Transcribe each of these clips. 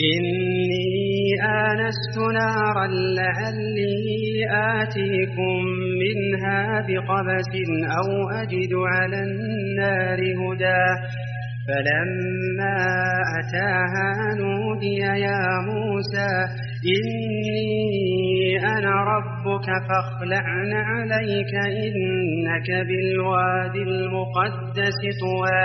إني آنست نارا لعلي آتيكم منها بقبس أو أجد على النار هدى. فلما أتاها نودي يا موسى إني أنا ربك فاخلعن عليك إنك بالوادي المقدس طوى.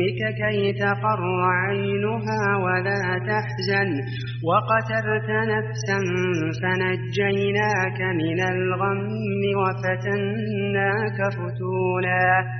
بحلمك كي تقر عينها ولا تحزن. وقتلت نفسا فنجيناك من الغم وفتناك فتونا.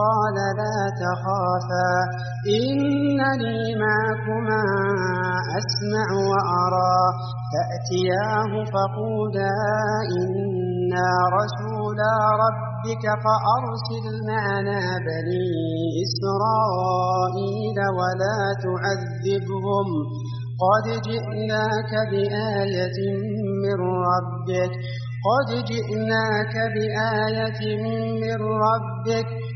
قال لا تخافا إنني معكما أسمع وأرى. فأتياه فقولا إنا رسولا ربك فأرسل معنا بني إسرائيل ولا تعذبهم. قد جئناك بآية من ربك قد جئناك بآية من ربك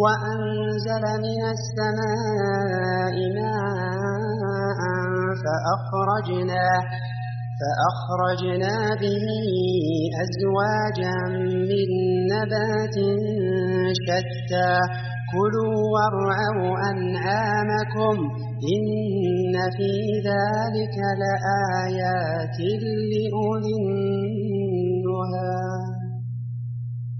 وأنزل من السماء ماء فأخرجنا فأخرجنا به أزواجا من نبات شتى. كلوا وارعوا أنعامكم إن في ذلك لآيات لأولي النهار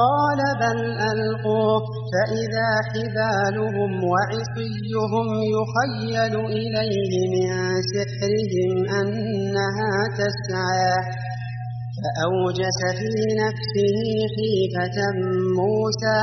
قال بل ألقوا فإذا حبالهم وعصيهم يخيل إليه من سحرهم أنها تسعى فأوجس في نفسه خيفة موسى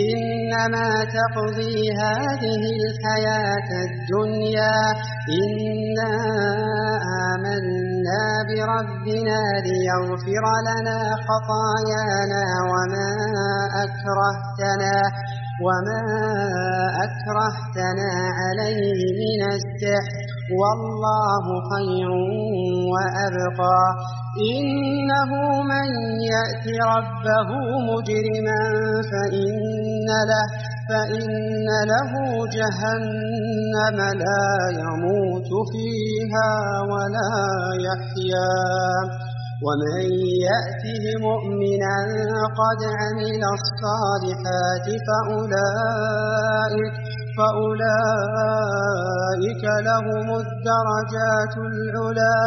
إنما تقضي هذه الحياة الدنيا إنا آمنا بربنا ليغفر لنا خطايانا وما أكرهتنا وما أكرهتنا عليه من السحر. والله خير وأبقى. إنه من يأت ربه مجرما فإن له, فإن له جهنم لا يموت فيها ولا يحيا. ومن يأته مؤمنا قد عمل الصالحات فأولئك, فأولئك لهم الدرجات العلي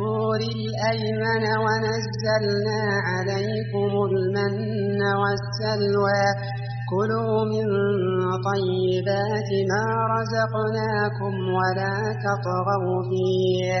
الطور الأيمن ونزلنا عليكم المن والسلوى. كلوا من طيبات ما رزقناكم ولا تطغوا فيه.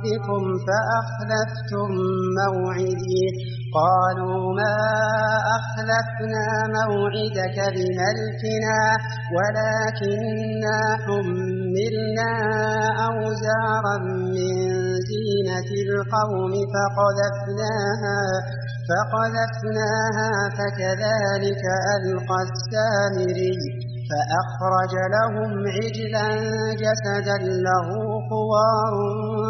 ربكم فأخلفتم موعدي. قالوا ما أخلفنا موعدك بملكنا ولكننا حملنا أوزارا من زينة القوم فقذفناها فقذفناها فكذلك ألقى السامري. فأخرج لهم عجلا جسدا له خوار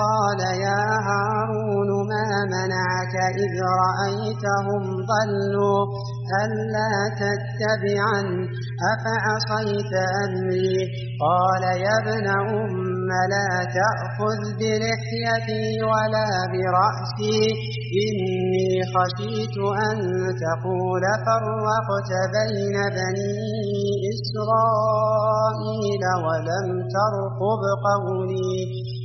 قال يا هارون ما منعك إذ رأيتهم ضلوا؟ ألا تتبعا أفعصيت أمري؟ قال يا ابن أم لا تأخذ بلحيتي ولا برأسي. إني خشيت أن تقول فرقت بين بني إسرائيل ولم ترقب قولي.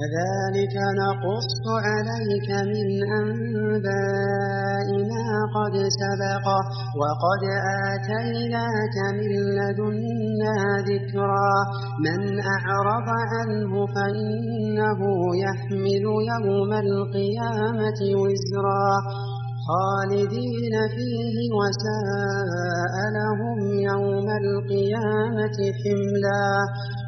كذلك نقص عليك من أنبائنا قد سبق وقد آتيناك من لدنا ذكرا من أعرض عنه فإنه يحمل يوم القيامة وزرا خالدين فيه وساء لهم يوم القيامة حملا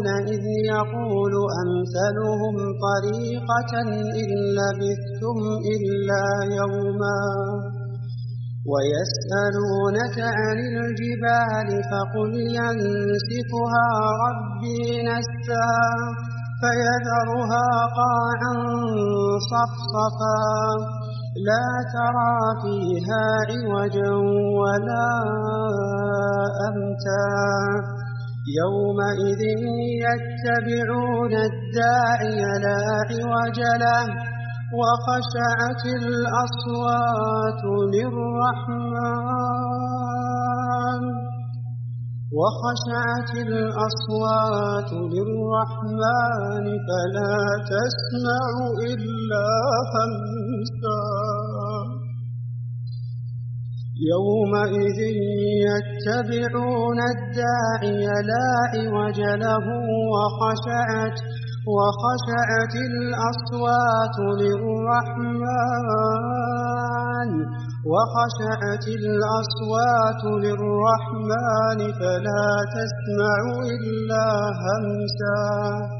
ينظرون إذ يقول أمثلهم طريقة إن لبثتم إلا يوما ويسألونك عن الجبال فقل ينسفها ربي نسا فيذرها قاعا صفصفا لا ترى فيها عوجا ولا أمتا يومئذ يتبعون الداعي لا عوج له وخشعت الأصوات للرحمن. وخشعت الأصوات للرحمن فلا تسمع إلا همسان يومئذ يتبعون الداعي لا عوج له وخشعت وخشعت الأصوات للرحمن. وخشعت الأصوات للرحمن فلا تسمع إلا همساً.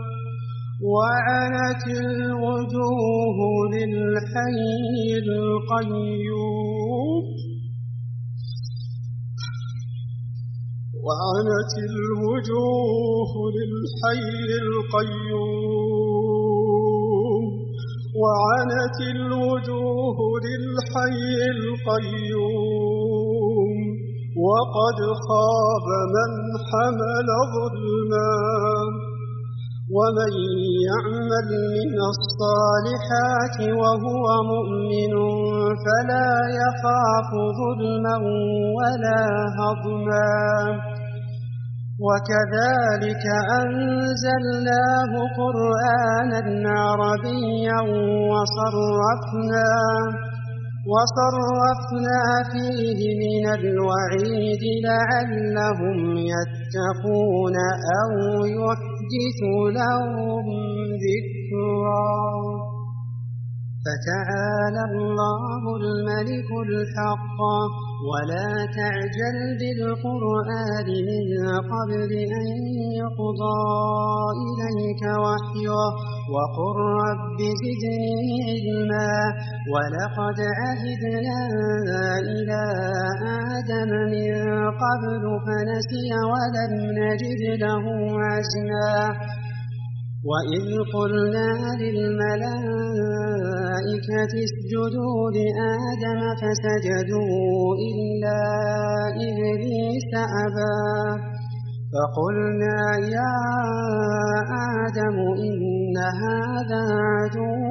وعنت الوجوه للحي القيوم. وعنت الوجوه للحي القيوم. وعنت الوجوه للحي القيوم. وقد خاب من حمل ظلما. ومن يعمل من الصالحات وهو مؤمن فلا يخاف ظلما ولا هضما وكذلك أنزلناه قرآنا عربيا وصرفنا وصرفنا فيه من الوعيد لعلهم يتقون أو يحبون يحدث لهم ذكرا فتعالى الله الملك الحق ولا تعجل بالقرآن من قبل أن يقضى إليك وحيه وقل رب زدني علما ولقد عهدنا إلى آدم من قبل فنسي ولم نجد له عزما. وإذ قلنا للملائكة اسجدوا لآدم فسجدوا إلا إبليس أبى. فقلنا يا آدم إن هذا عدو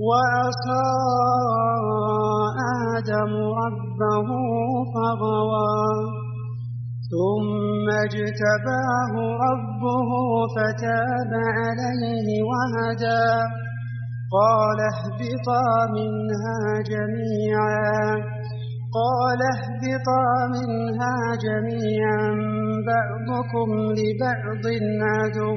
وعصى آدم ربه فغوى. ثم اجتباه ربه فتاب عليه وهدى. قال اهبطا منها جميعا. قال اهبطا منها جميعا. بعضكم لبعض عدو.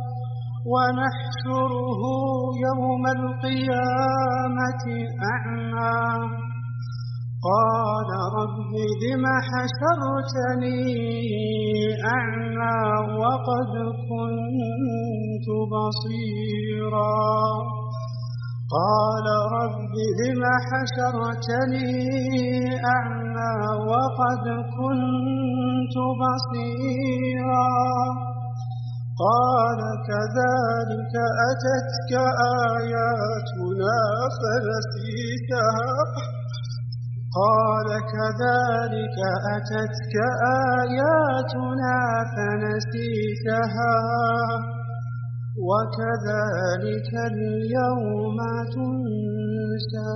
ونحشره يوم القيامة أعمى. قال رب لم حشرتني أعمى وقد كنت بصيرا. قال رب لم حشرتني أعمى وقد كنت بصيرا. قال كذلك أتتك آياتنا فنسيتها. قال كذلك أتتك آياتنا فنسيتها. وكذلك اليوم تنسى.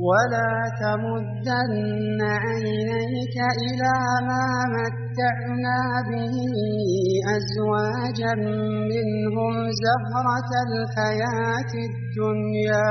ولا تمدن عينيك إلى ما متعنا به أزواجا منهم زهرة الحياة الدنيا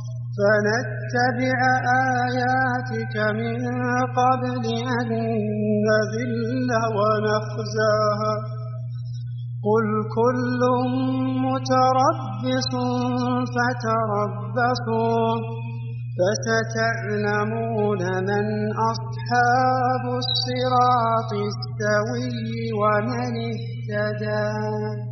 فنتبع آياتك من قبل أن نذل ونخزاها. قل كل متربص فتربصوا فستعلمون من أصحاب الصراط السوي ومن اهتدى.